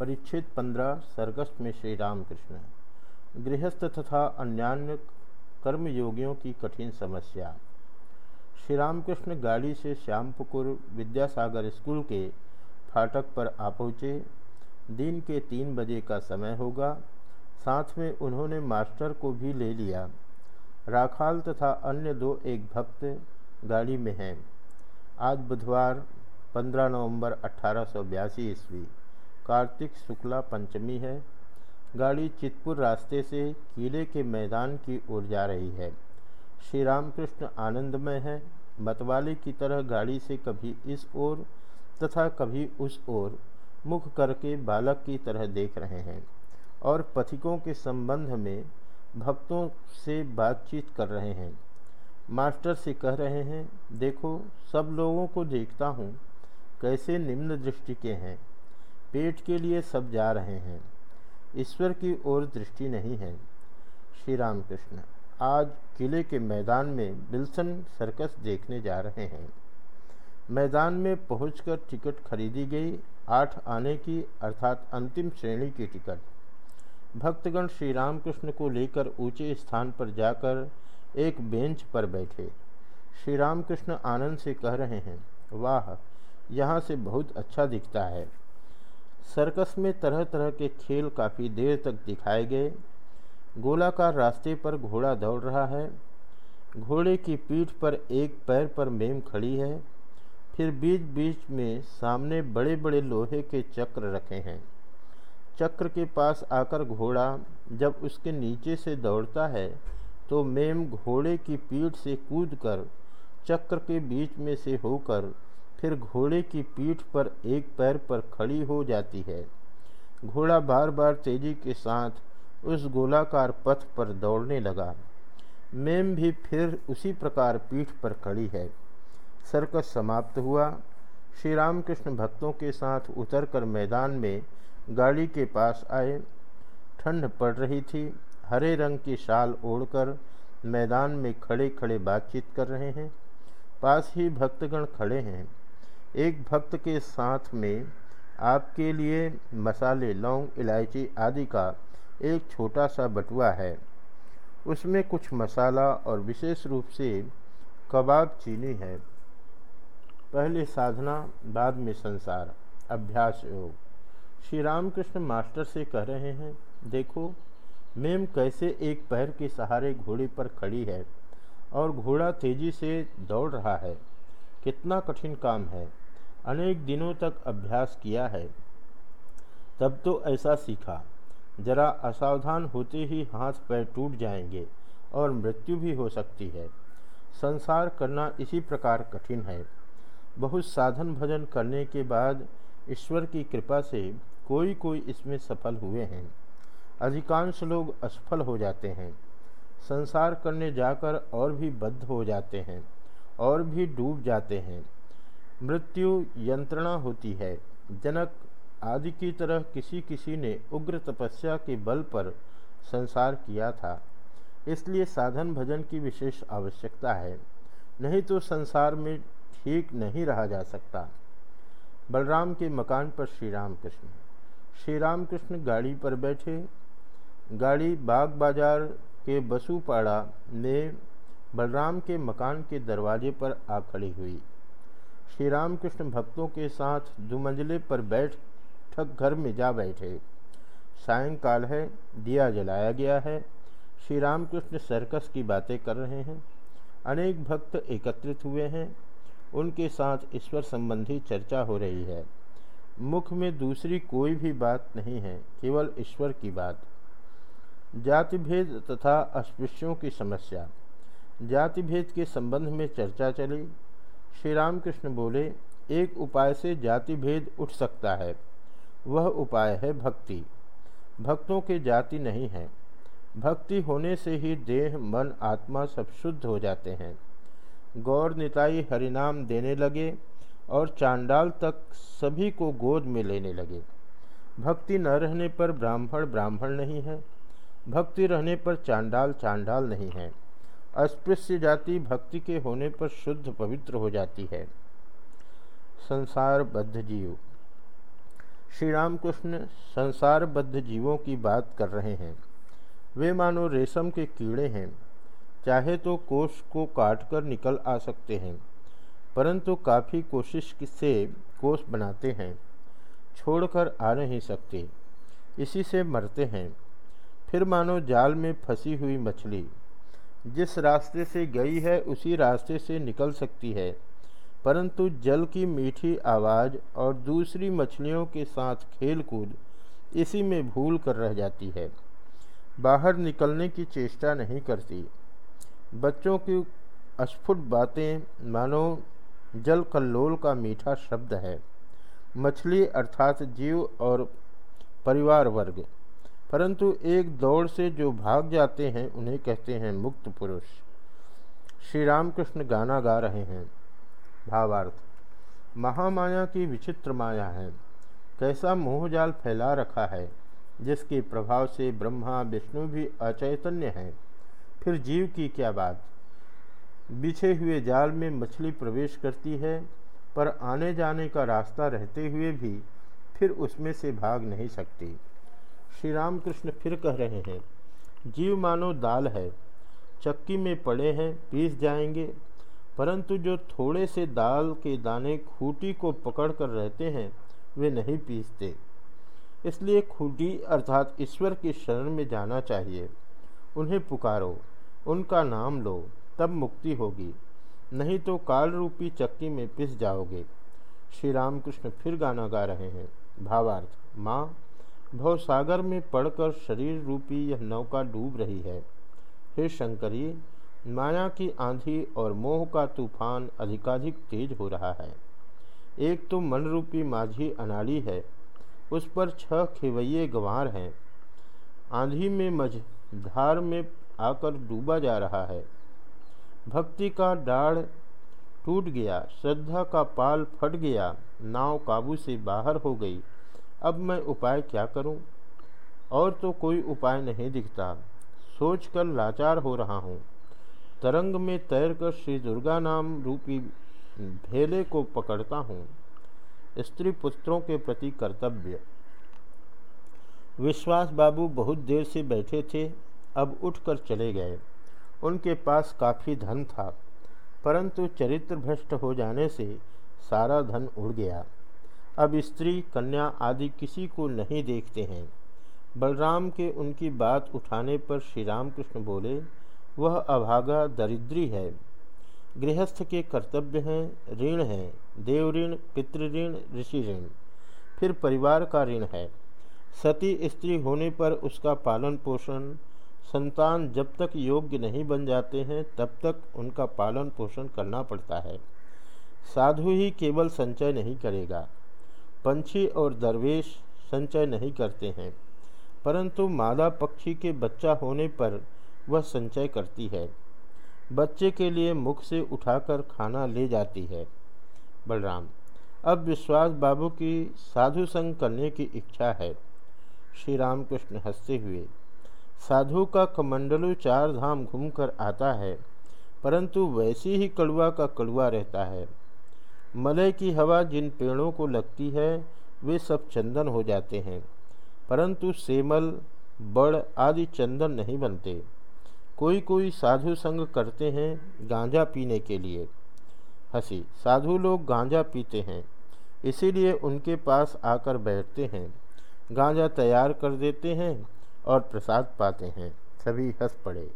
परिच्छेद पंद्रह सर्गस में श्री रामकृष्ण गृहस्थ तथा अन्यान्य कर्मयोगियों की कठिन समस्या। श्री रामकृष्ण गाड़ी से श्यामपुकुर विद्यासागर स्कूल के फाटक पर आ पहुँचे। दिन के तीन बजे का समय होगा। साथ में उन्होंने मास्टर को भी ले लिया। राखाल तथा अन्य दो एक भक्त गाड़ी में हैं। आज बुधवार 15 नवंबर अठारह ईस्वी। कार्तिक शुक्ला पंचमी है। गाड़ी चितपुर रास्ते से किले के मैदान की ओर जा रही है। श्री रामकृष्ण आनंदमय है। मतवाले की तरह गाड़ी से कभी इस ओर तथा कभी उस ओर मुख करके बालक की तरह देख रहे हैं और पथिकों के संबंध में भक्तों से बातचीत कर रहे हैं। मास्टर से कह रहे हैं, देखो, सब लोगों को देखता हूँ। कैसे निम्न दृष्टि के हैं। पेट के लिए सब जा रहे हैं। ईश्वर की ओर दृष्टि नहीं है। श्री राम कृष्ण आज किले के मैदान में बिल्सन सर्कस देखने जा रहे हैं। मैदान में पहुंचकर टिकट खरीदी गई, आठ आने की अर्थात अंतिम श्रेणी की टिकट। भक्तगण श्री रामकृष्ण को लेकर ऊँचे स्थान पर जाकर एक बेंच पर बैठे। श्री रामकृष्ण आनंद से कह रहे हैं, वाह, यहाँ से बहुत अच्छा दिखता है। सर्कस में तरह तरह के खेल काफ़ी देर तक दिखाए गए। गोलाकार रास्ते पर घोड़ा दौड़ रहा है। घोड़े की पीठ पर एक पैर पर मेम खड़ी है। फिर बीच बीच में सामने बड़े बड़े लोहे के चक्र रखे हैं। चक्र के पास आकर घोड़ा जब उसके नीचे से दौड़ता है तो मेम घोड़े की पीठ से कूदकर चक्र के बीच में से होकर फिर घोड़े की पीठ पर एक पैर पर खड़ी हो जाती है। घोड़ा बार बार तेज़ी के साथ उस गोलाकार पथ पर दौड़ने लगा। मेम भी फिर उसी प्रकार पीठ पर खड़ी है। सर्कस समाप्त हुआ। श्री रामकृष्ण भक्तों के साथ उतरकर मैदान में गाड़ी के पास आए। ठंड पड़ रही थी। हरे रंग की शाल ओढ़कर मैदान में खड़े खड़े बातचीत कर रहे हैं। पास ही भक्तगण खड़े हैं। एक भक्त के साथ में आपके लिए मसाले, लौंग, इलायची आदि का एक छोटा सा बटुआ है। उसमें कुछ मसाला और विशेष रूप से कबाब चीनी है। पहले साधना, बाद में संसार। अभ्यास योग। श्री रामकृष्ण मास्टर से कह रहे हैं, देखो, मेम कैसे एक पैर के सहारे घोड़े पर खड़ी है और घोड़ा तेज़ी से दौड़ रहा है। कितना कठिन काम है। अनेक दिनों तक अभ्यास किया है। तब तो ऐसा सीखा। जरा असावधान होते ही हाथ पैर टूट जाएँगे और मृत्यु भी हो सकती है। संसार करना इसी प्रकार कठिन है। बहुत साधन भजन करने के बाद ईश्वर की कृपा से कोई कोई इसमें सफल हुए हैं। अधिकांश लोग असफल हो जाते हैं। संसार करने जाकर और भी बद्ध हो जाते हैं और भी डूब जाते हैं। मृत्यु यंत्रणा होती है। जनक आदि की तरह किसी किसी ने उग्र तपस्या के बल पर संसार किया था। इसलिए साधन भजन की विशेष आवश्यकता है। नहीं तो संसार में ठीक नहीं रहा जा सकता। बलराम के मकान पर श्री राम कृष्ण श्री राम कृष्ण गाड़ी पर बैठे। गाड़ी बाग बाज़ार के बसुपाड़ा में बलराम के मकान के दरवाजे पर आ खड़ी हुई। श्री रामकृष्ण भक्तों के साथ दुमंजले पर बैठ ठग घर में जा बैठे। सायंकाल है, दिया जलाया गया है। श्री रामकृष्ण सर्कस की बातें कर रहे हैं। अनेक भक्त एकत्रित हुए हैं। उनके साथ ईश्वर संबंधी चर्चा हो रही है। मुख में दूसरी कोई भी बात नहीं है, केवल ईश्वर की बात। जाति भेद तथा अस्पृश्यों की समस्या। जाति भेद के संबंध में चर्चा चली। श्री रामकृष्ण बोले, एक उपाय से जाति भेद उठ सकता है। वह उपाय है भक्ति। भक्तों के जाति नहीं है। भक्ति होने से ही देह, मन, आत्मा सब शुद्ध हो जाते हैं। गौर निताई हरिनाम देने लगे और चांडाल तक सभी को गोद में लेने लगे। भक्ति न रहने पर ब्राह्मण ब्राह्मण नहीं है। भक्ति रहने पर चांडाल चांडाल नहीं है। अस्पृश्य जाति भक्ति के होने पर शुद्ध पवित्र हो जाती है। संसार बद्ध जीव। श्री रामकृष्ण संसार बद्ध जीवों की बात कर रहे हैं। वे मानो रेशम के कीड़े हैं। चाहे तो कोष को काटकर निकल आ सकते हैं, परंतु काफ़ी कोशिश से कोष बनाते हैं। छोड़कर आ नहीं सकते। इसी से मरते हैं। फिर मानो जाल में फंसी हुई मछली। जिस रास्ते से गई है, उसी रास्ते से निकल सकती है। परंतु जल की मीठी आवाज़ और दूसरी मछलियों के साथ खेल कूद इसी में भूल कर रह जाती है। बाहर निकलने की चेष्टा नहीं करती। बच्चों की अस्फुट बातें मानो जल कल्लोल का मीठा शब्द है। मछली अर्थात जीव और परिवार वर्ग। परंतु एक दौड़ से जो भाग जाते हैं, उन्हें कहते हैं मुक्त पुरुष। श्री रामकृष्ण गाना गा रहे हैं। भावार्थ, महामाया की विचित्र माया है। कैसा मोहजाल फैला रखा है, जिसके प्रभाव से ब्रह्मा, विष्णु भी अचैतन्य हैं। फिर जीव की क्या बात? बिछे हुए जाल में मछली प्रवेश करती है, पर आने जाने का रास्ता रहते हुए भी फिर उसमें से भाग नहीं सकती। श्री रामकृष्ण फिर कह रहे हैं, जीव मानो दाल है, चक्की में पड़े हैं, पीस जाएँगे। परंतु जो थोड़े से दाल के दाने खूटी को पकड़ कर रहते हैं, वे नहीं पीसते। इसलिए खूटी अर्थात ईश्वर की शरण में जाना चाहिए। उन्हें पुकारो, उनका नाम लो, तब मुक्ति होगी। नहीं तो काल रूपी चक्की में पिस जाओगे। श्री रामकृष्ण फिर गाना गा रहे हैं, भावार्थ, माँ भवसागर में पड़कर शरीर रूपी यह नौका डूब रही है। हे शंकरी, माया की आंधी और मोह का तूफ़ान अधिकाधिक तेज हो रहा है। एक तो मन रूपी माझी अनाड़ी है, उस पर छह खेवैये गंवार हैं। आंधी में मझ धार में आकर डूबा जा रहा है। भक्ति का डाढ़ टूट गया, श्रद्धा का पाल फट गया, नाव काबू से बाहर हो गई। अब मैं उपाय क्या करूँ? और तो कोई उपाय नहीं दिखता। सोचकर लाचार हो रहा हूँ। तरंग में तैरकर श्री दुर्गा नाम रूपी भेले को पकड़ता हूँ। स्त्री पुत्रों के प्रति कर्तव्य। विश्वास बाबू बहुत देर से बैठे थे, अब उठकर चले गए। उनके पास काफ़ी धन था, परंतु चरित्र भ्रष्ट हो जाने से सारा धन उड़ गया। अब स्त्री, कन्या आदि किसी को नहीं देखते हैं। बलराम के उनकी बात उठाने पर श्री रामकृष्ण बोले, वह अभागा दरिद्री है। गृहस्थ के कर्तव्य हैं, ऋण हैं। देव ऋण, पितृ ऋण, ऋषि ऋण। फिर परिवार का ऋण है। सती स्त्री होने पर उसका पालन पोषण। संतान जब तक योग्य नहीं बन जाते हैं, तब तक उनका पालन पोषण करना पड़ता है। साधु ही केवल संचय नहीं करेगा। पंछी और दरवेश संचय नहीं करते हैं, परंतु मादा पक्षी के बच्चा होने पर वह संचय करती है। बच्चे के लिए मुख से उठाकर खाना ले जाती है। बलराम, अब विश्वास बाबू की साधु संग करने की इच्छा है। श्री रामकृष्ण हँसते हुए, साधु का कमंडलू चार धाम घूमकर आता है, परंतु वैसी ही कड़ुआ का कड़ुआ रहता है। मलय की हवा जिन पेड़ों को लगती है, वे सब चंदन हो जाते हैं। परंतु सेमल, बड़ आदि चंदन नहीं बनते। कोई कोई साधु संग करते हैं गांजा पीने के लिए। हँसी, साधु लोग गांजा पीते हैं, इसीलिए उनके पास आकर बैठते हैं। गांजा तैयार कर देते हैं और प्रसाद पाते हैं। सभी हंस पड़े।